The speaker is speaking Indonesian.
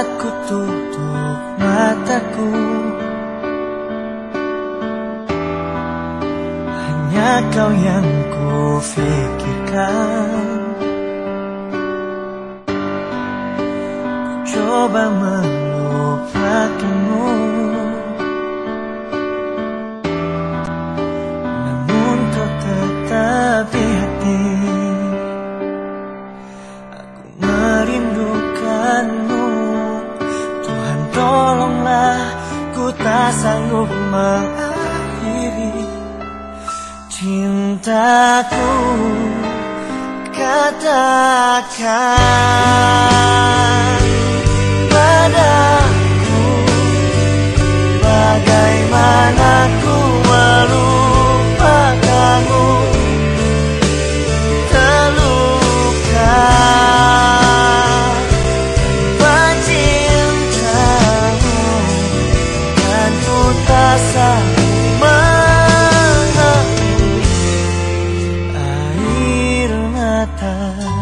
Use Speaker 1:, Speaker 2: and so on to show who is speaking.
Speaker 1: Aku tutup mataku. Hanya kau yang ku tak sanggup mengakhiri cintaku katakan. 看